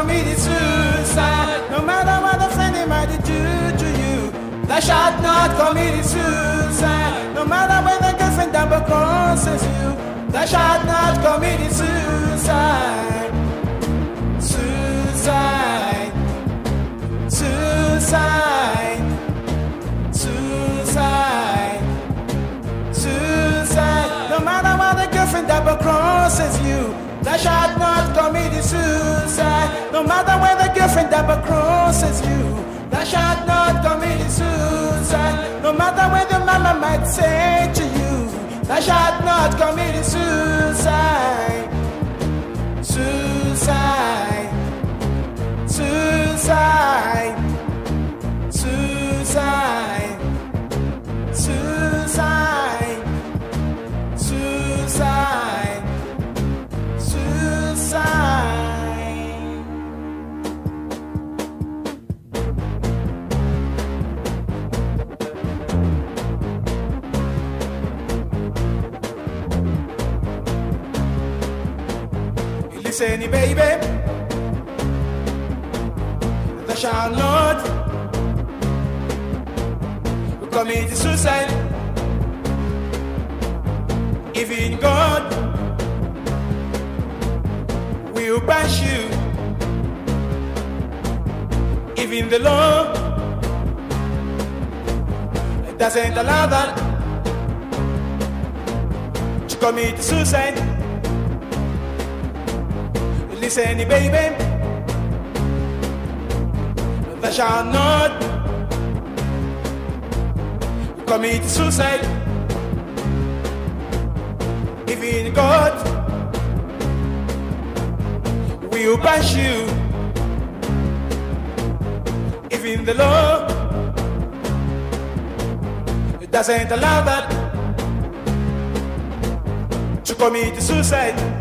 thou shalt not commit suicide. No matter what the friend might do to you, thou shalt not commit suicide. No matter when the girlfriend double crosses you, thou shalt not commit suicide. Suicide. Suicide. Suicide. Suicide. No matter what the girlfriend double crosses you, thou shalt not commit suicide. No matter where the girlfriend ever crosses you, thou shalt not commit suicide. No matter what the mama might say to you, thou shalt not commit. Suicide. Listen, baby, thou shalt not commit suicide. Even God will bash you. Even the law doesn't allow that to commit suicide. Listen, baby, thou shalt not commit suicide. Even God will bash you. Even the law doesn't allow that to commit suicide.